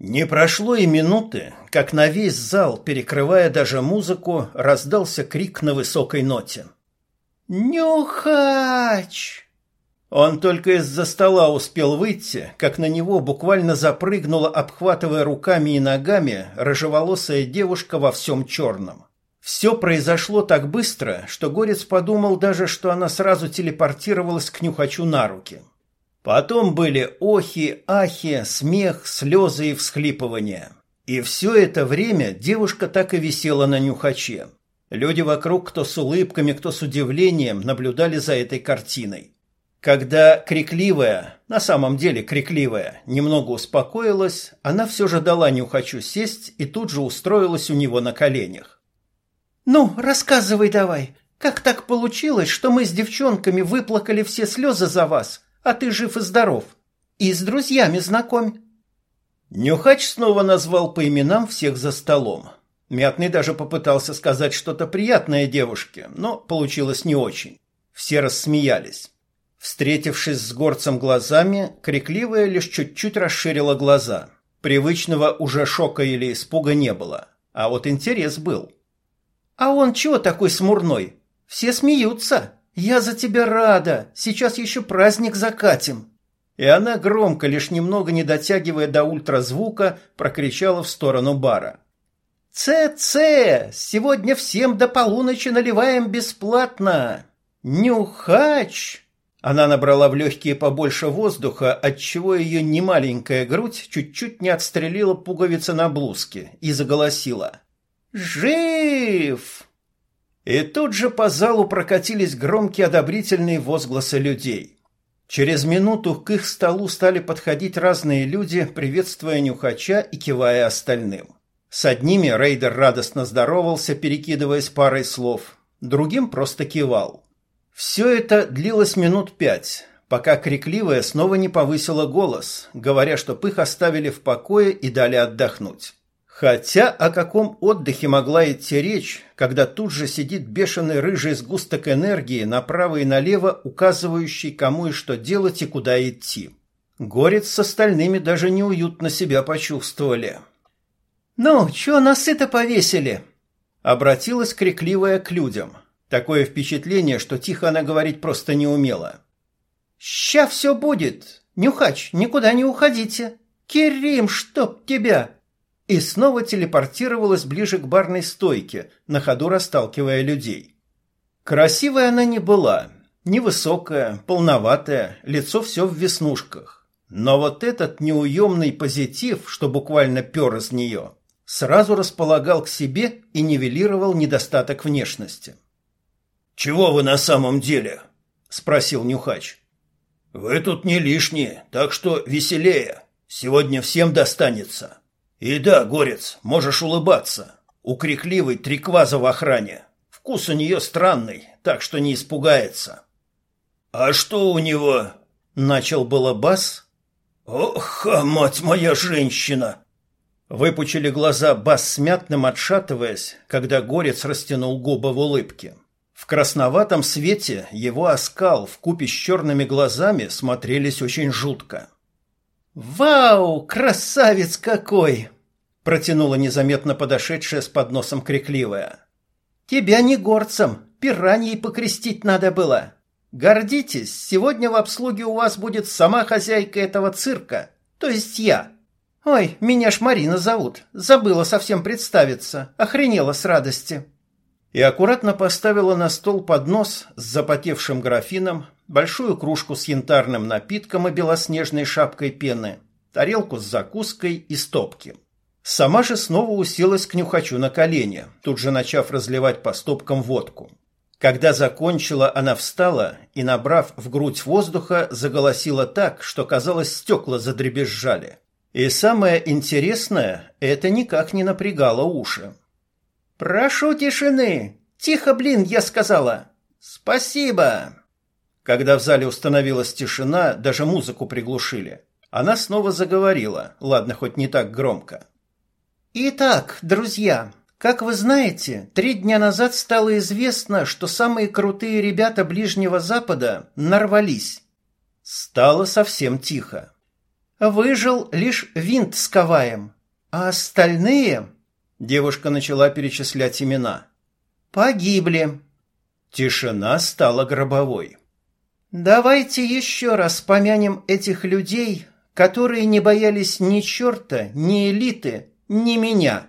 Не прошло и минуты, как на весь зал, перекрывая даже музыку, раздался крик на высокой ноте. «Нюхач!» Он только из-за стола успел выйти, как на него буквально запрыгнула, обхватывая руками и ногами, рыжеволосая девушка во всем черном. Все произошло так быстро, что Горец подумал даже, что она сразу телепортировалась к Нюхачу на руки. Потом были охи, ахи, смех, слезы и всхлипывания. И все это время девушка так и висела на нюхаче. Люди вокруг, кто с улыбками, кто с удивлением, наблюдали за этой картиной. Когда крикливая, на самом деле крикливая, немного успокоилась, она все же дала нюхачу сесть и тут же устроилась у него на коленях. «Ну, рассказывай давай, как так получилось, что мы с девчонками выплакали все слезы за вас?» а ты жив и здоров. И с друзьями знакомь. Нюхач снова назвал по именам всех за столом. Мятный даже попытался сказать что-то приятное девушке, но получилось не очень. Все рассмеялись. Встретившись с горцем глазами, крикливая лишь чуть-чуть расширила глаза. Привычного уже шока или испуга не было, а вот интерес был. «А он чего такой смурной? Все смеются!» «Я за тебя рада! Сейчас еще праздник закатим!» И она громко, лишь немного не дотягивая до ультразвука, прокричала в сторону бара. «Це-це! Сегодня всем до полуночи наливаем бесплатно! Нюхач!» Она набрала в легкие побольше воздуха, отчего ее немаленькая грудь чуть-чуть не отстрелила пуговицы на блузке и заголосила. «Жив!» И тут же по залу прокатились громкие одобрительные возгласы людей. Через минуту к их столу стали подходить разные люди, приветствуя нюхача и кивая остальным. С одними рейдер радостно здоровался, перекидываясь парой слов, другим просто кивал. Все это длилось минут пять, пока крикливая снова не повысила голос, говоря, что их оставили в покое и дали отдохнуть. Хотя о каком отдыхе могла идти речь, когда тут же сидит бешеный рыжий сгусток энергии направо и налево, указывающий, кому и что делать и куда идти. Горец с остальными даже неуютно себя почувствовали. «Ну, чё насыто повесили?» Обратилась крикливая к людям. Такое впечатление, что тихо она говорить просто не умела. «Ща все будет! Нюхач, никуда не уходите! Керим, чтоб тебя!» И снова телепортировалась ближе к барной стойке, на ходу расталкивая людей. Красивая она не была, невысокая, полноватая, лицо все в веснушках. Но вот этот неуемный позитив, что буквально пер из нее, сразу располагал к себе и нивелировал недостаток внешности. «Чего вы на самом деле?» – спросил Нюхач. «Вы тут не лишние, так что веселее. Сегодня всем достанется». И да, горец, можешь улыбаться. У крикливой три в охране. Вкус у нее странный, так что не испугается. А что у него? Начал было бас. «Ох, мать моя женщина!» Выпучили глаза бас смятным, отшатываясь, когда горец растянул губы в улыбке. В красноватом свете его оскал в купе с черными глазами смотрелись очень жутко. «Вау, красавец какой!» — протянула незаметно подошедшая с подносом крикливая. «Тебя не горцем, пираньей покрестить надо было. Гордитесь, сегодня в обслуге у вас будет сама хозяйка этого цирка, то есть я. Ой, меня ж Марина зовут, забыла совсем представиться, охренела с радости» и аккуратно поставила на стол поднос с запотевшим графином, большую кружку с янтарным напитком и белоснежной шапкой пены, тарелку с закуской и стопки. Сама же снова уселась к нюхачу на колени, тут же начав разливать по стопкам водку. Когда закончила, она встала и, набрав в грудь воздуха, заголосила так, что, казалось, стекла задребезжали. И самое интересное, это никак не напрягало уши. «Прошу тишины! Тихо, блин, я сказала! Спасибо!» Когда в зале установилась тишина, даже музыку приглушили. Она снова заговорила, ладно, хоть не так громко. «Итак, друзья, как вы знаете, три дня назад стало известно, что самые крутые ребята Ближнего Запада нарвались. Стало совсем тихо. Выжил лишь винт с Каваем, а остальные Девушка начала перечислять имена. «Погибли». Тишина стала гробовой. «Давайте еще раз помянем этих людей, которые не боялись ни черта, ни элиты, ни меня».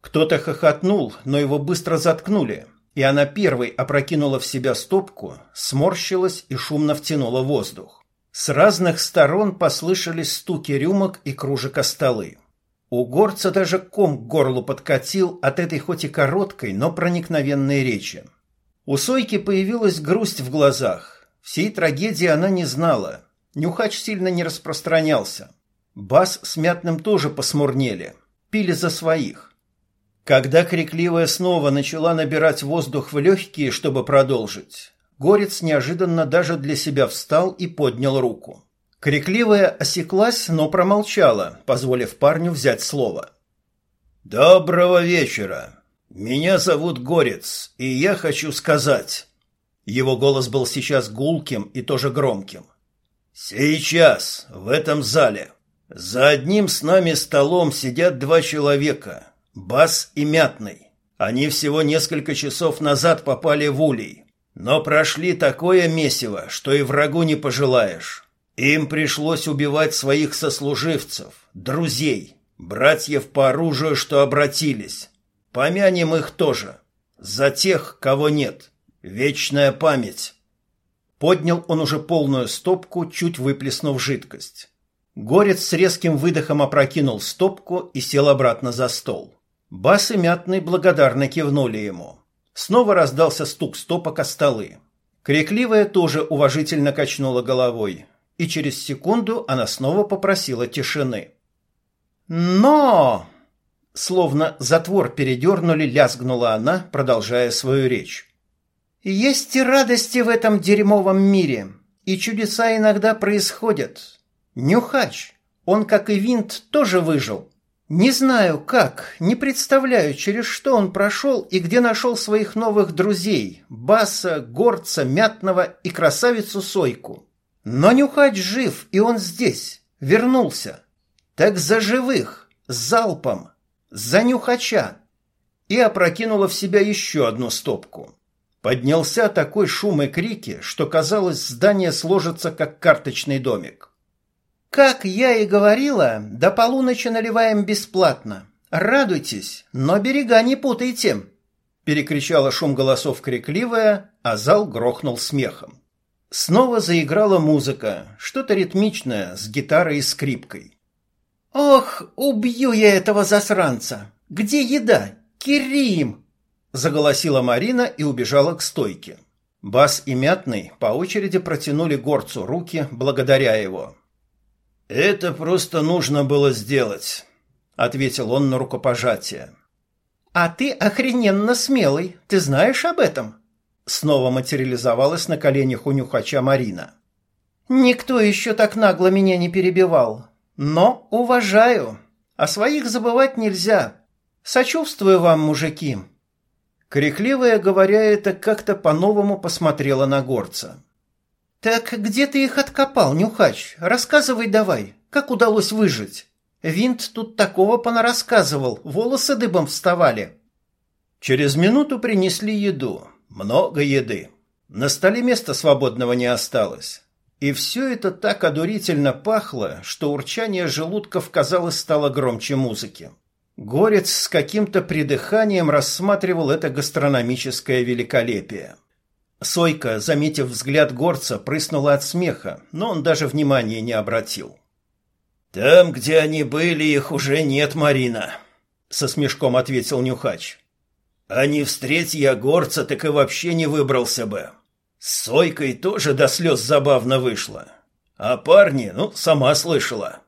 Кто-то хохотнул, но его быстро заткнули, и она первой опрокинула в себя стопку, сморщилась и шумно втянула воздух. С разных сторон послышались стуки рюмок и кружек о столы. У горца даже ком к горлу подкатил от этой хоть и короткой, но проникновенной речи. У Сойки появилась грусть в глазах. Всей трагедии она не знала. Нюхач сильно не распространялся. Бас с Мятным тоже посмурнели. Пили за своих. Когда крикливая снова начала набирать воздух в легкие, чтобы продолжить, Горец неожиданно даже для себя встал и поднял руку. Крикливая осеклась, но промолчала, позволив парню взять слово. «Доброго вечера. Меня зовут Горец, и я хочу сказать...» Его голос был сейчас гулким и тоже громким. «Сейчас, в этом зале, за одним с нами столом сидят два человека, Бас и Мятный. Они всего несколько часов назад попали в улей, но прошли такое месиво, что и врагу не пожелаешь. Им пришлось убивать своих сослуживцев, друзей, братьев по оружию, что обратились. Помянем их тоже. За тех, кого нет. Вечная память. Поднял он уже полную стопку, чуть выплеснув жидкость. Горец с резким выдохом опрокинул стопку и сел обратно за стол. Бас и Мятный благодарно кивнули ему. Снова раздался стук стопок о столы. Крикливая тоже уважительно качнула головой, и через секунду она снова попросила тишины. «Но!» Словно затвор передернули, лязгнула она, продолжая свою речь. «Есть и радости в этом дерьмовом мире, и чудеса иногда происходят. Нюхач, он, как и Винт, тоже выжил. Не знаю как, не представляю, через что он прошел и где нашел своих новых друзей – Баса, Горца, Мятного и красавицу Сойку. Но Нюхач жив, и он здесь, вернулся. Так за живых, залпом, за Нюхача. И опрокинула в себя еще одну стопку. Поднялся такой шум и крики, что казалось, здание сложится, как карточный домик. «Как я и говорила, до полуночи наливаем бесплатно. Радуйтесь, но берега не путайте!» Перекричала шум голосов крикливая, а зал грохнул смехом. Снова заиграла музыка, что-то ритмичное, с гитарой и скрипкой. «Ох, убью я этого засранца! Где еда? Кирим!» Заголосила Марина и убежала к стойке. Бас и Мятный по очереди протянули горцу руки, благодаря его. «Это просто нужно было сделать», — ответил он на рукопожатие. «А ты охрененно смелый, ты знаешь об этом?» Снова материализовалась на коленях у нюхача Марина. Никто еще так нагло меня не перебивал. Но уважаю. О своих забывать нельзя. Сочувствую вам, мужики. Крикливая, говоря это, как-то по-новому посмотрела на горца. «Так где ты их откопал, Нюхач? Рассказывай давай, как удалось выжить? Винт тут такого понарассказывал, волосы дыбом вставали». Через минуту принесли еду. Много еды. На столе места свободного не осталось. И все это так одурительно пахло, что урчание желудков, казалось, стало громче музыки. Горец с каким-то придыханием рассматривал это гастрономическое великолепие. Сойка, заметив взгляд горца, прыснула от смеха, но он даже внимания не обратил. «Там, где они были, их уже нет, Марина», — со смешком ответил Нюхач. «А не встреть я горца, так и вообще не выбрался бы. С Сойкой тоже до слез забавно вышло. А парни, ну, сама слышала».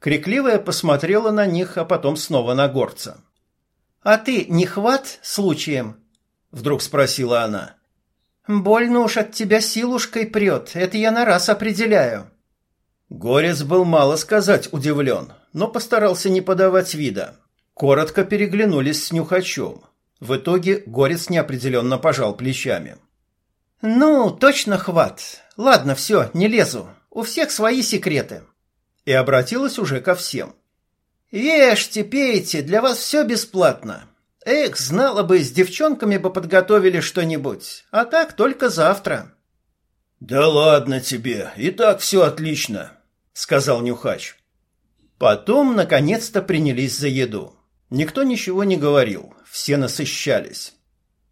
Крикливая посмотрела на них, а потом снова на горца. «А ты не хват случаем?» — вдруг спросила она. «Больно уж от тебя силушкой прет, это я на раз определяю». Горец был, мало сказать, удивлен, но постарался не подавать вида. Коротко переглянулись с Нюхачом. В итоге Горец неопределенно пожал плечами. «Ну, точно хват. Ладно, все, не лезу. У всех свои секреты». И обратилась уже ко всем. «Ешьте, пейте, для вас все бесплатно. Эх, знала бы, с девчонками бы подготовили что-нибудь, а так только завтра». «Да ладно тебе, и так все отлично», — сказал Нюхач. Потом, наконец-то, принялись за еду. Никто ничего не говорил, все насыщались.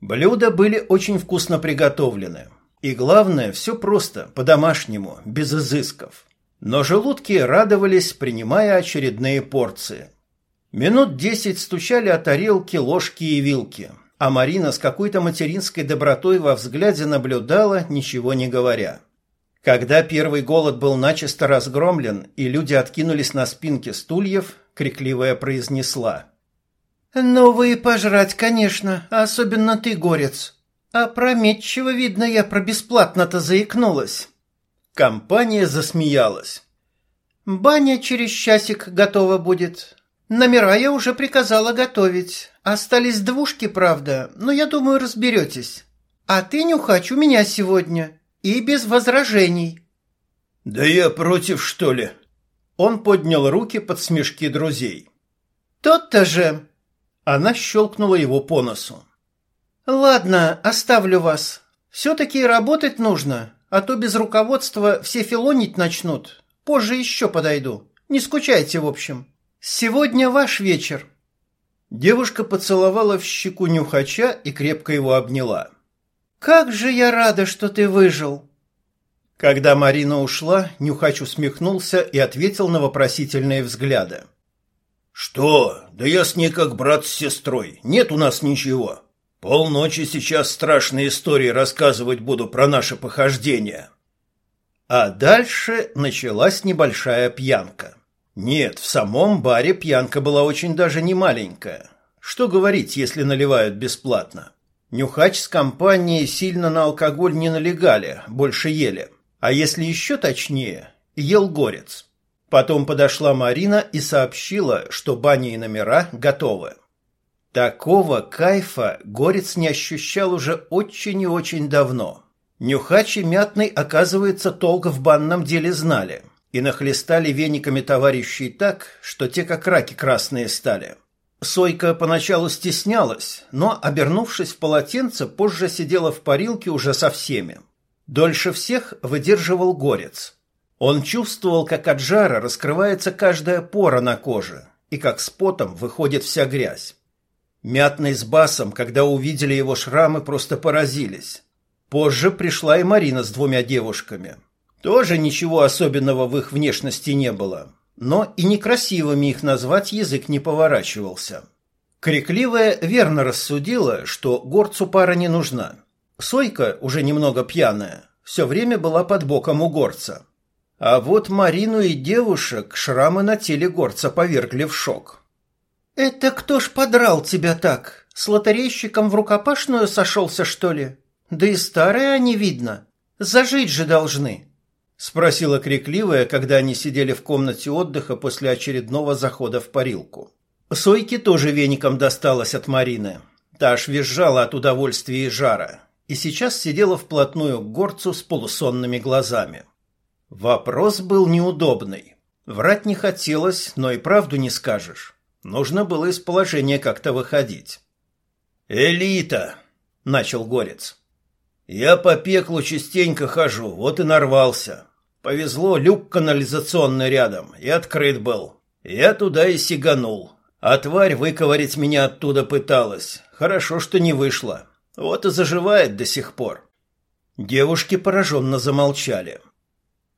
Блюда были очень вкусно приготовлены. И главное, все просто, по-домашнему, без изысков. Но желудки радовались, принимая очередные порции. Минут десять стучали о тарелки ложки и вилки, а Марина с какой-то материнской добротой во взгляде наблюдала, ничего не говоря. Когда первый голод был начисто разгромлен и люди откинулись на спинки стульев, крикливая произнесла. «Ну вы пожрать, конечно, особенно ты, горец. А прометчиво, видно, я про бесплатно-то заикнулась». Компания засмеялась. «Баня через часик готова будет. Номера я уже приказала готовить. Остались двушки, правда, но я думаю, разберетесь. А ты, Нюхач, у меня сегодня. И без возражений. Да я против, что ли? Он поднял руки под смешки друзей. Тот-то же. Она щелкнула его по носу. Ладно, оставлю вас. Все-таки работать нужно, а то без руководства все филонить начнут. Позже еще подойду. Не скучайте, в общем. Сегодня ваш вечер. Девушка поцеловала в щеку нюхача и крепко его обняла. Как же я рада, что ты выжил!» Когда Марина ушла, Нюхач усмехнулся и ответил на вопросительные взгляды. «Что? Да я с ней как брат с сестрой. Нет у нас ничего. Полночи сейчас страшные истории рассказывать буду про наше похождение». А дальше началась небольшая пьянка. Нет, в самом баре пьянка была очень даже не маленькая. Что говорить, если наливают бесплатно? Нюхач с компанией сильно на алкоголь не налегали, больше ели. А если еще точнее, ел горец. Потом подошла Марина и сообщила, что бани и номера готовы. Такого кайфа горец не ощущал уже очень и очень давно. Нюхач и Мятный, оказывается, толк в банном деле знали и нахлестали вениками товарищей так, что те как раки красные стали. Сойка поначалу стеснялась, но, обернувшись в полотенце, позже сидела в парилке уже со всеми. Дольше всех выдерживал горец. Он чувствовал, как от жара раскрывается каждая пора на коже, и как с потом выходит вся грязь. Мятный с басом, когда увидели его шрамы, просто поразились. Позже пришла и Марина с двумя девушками. Тоже ничего особенного в их внешности не было но и некрасивыми их назвать язык не поворачивался. Крикливая верно рассудила, что горцу пара не нужна. Сойка, уже немного пьяная, все время была под боком у горца. А вот Марину и девушек шрамы на теле горца повергли в шок. «Это кто ж подрал тебя так? С лотерейщиком в рукопашную сошелся, что ли? Да и старые они, видно. Зажить же должны. Спросила крикливая, когда они сидели в комнате отдыха после очередного захода в парилку. Сойке тоже веником досталось от Марины. Та аж визжала от удовольствия и жара, и сейчас сидела вплотную к горцу с полусонными глазами. Вопрос был неудобный. Врать не хотелось, но и правду не скажешь. Нужно было из положения как-то выходить. «Элита!» — начал Горец. «Я по пеклу частенько хожу, вот и нарвался. Повезло, люк канализационный рядом, и открыт был. Я туда и сиганул. А тварь выковырять меня оттуда пыталась. Хорошо, что не вышло. Вот и заживает до сих пор». Девушки пораженно замолчали.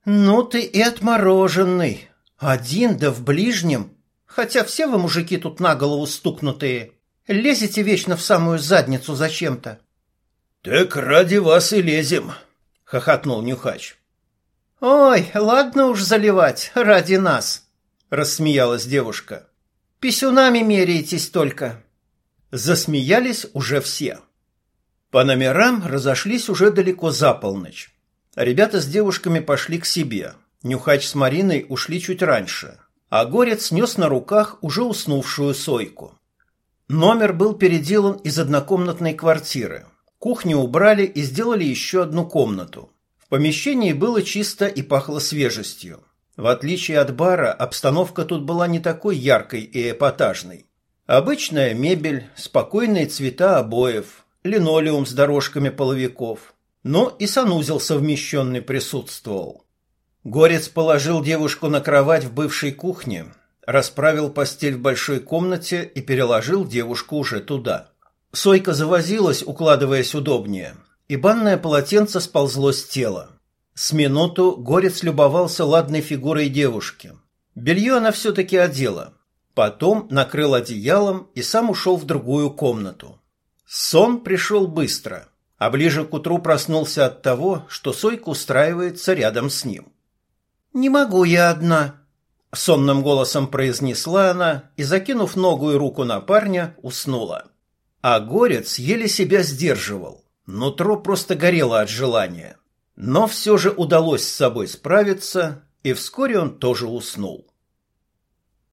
«Ну ты и отмороженный. Один да в ближнем. Хотя все вы, мужики, тут на голову стукнутые. Лезете вечно в самую задницу зачем-то. Так ради вас и лезем, хохотнул Нюхач. Ой, ладно уж заливать, ради нас, рассмеялась девушка. Писюнами меряетесь только. Засмеялись уже все. По номерам разошлись уже далеко за полночь. Ребята с девушками пошли к себе. Нюхач с Мариной ушли чуть раньше, а Горец нес на руках уже уснувшую Сойку. Номер был переделан из однокомнатной квартиры. Кухню убрали и сделали еще одну комнату. Помещении было чисто и пахло свежестью. В отличие от бара, обстановка тут была не такой яркой и эпатажной. Обычная мебель, спокойные цвета обоев, линолеум с дорожками половиков. Но и санузел совмещенный присутствовал. Горец положил девушку на кровать в бывшей кухне, расправил постель в большой комнате и переложил девушку уже туда. Сойка завозилась, укладываясь удобнее, и банное полотенце сползло с тела. С минуту Горец любовался ладной фигурой девушки. Белье она все-таки одела. Потом накрыл одеялом и сам ушел в другую комнату. Сон пришел быстро, а ближе к утру проснулся от того, что Сойка устраивается рядом с ним. «Не могу я одна», сонным голосом произнесла она и, закинув ногу и руку на парня, уснула. А горец еле себя сдерживал. Нутро просто горело от желания. Но все же удалось с собой справиться, и вскоре он тоже уснул.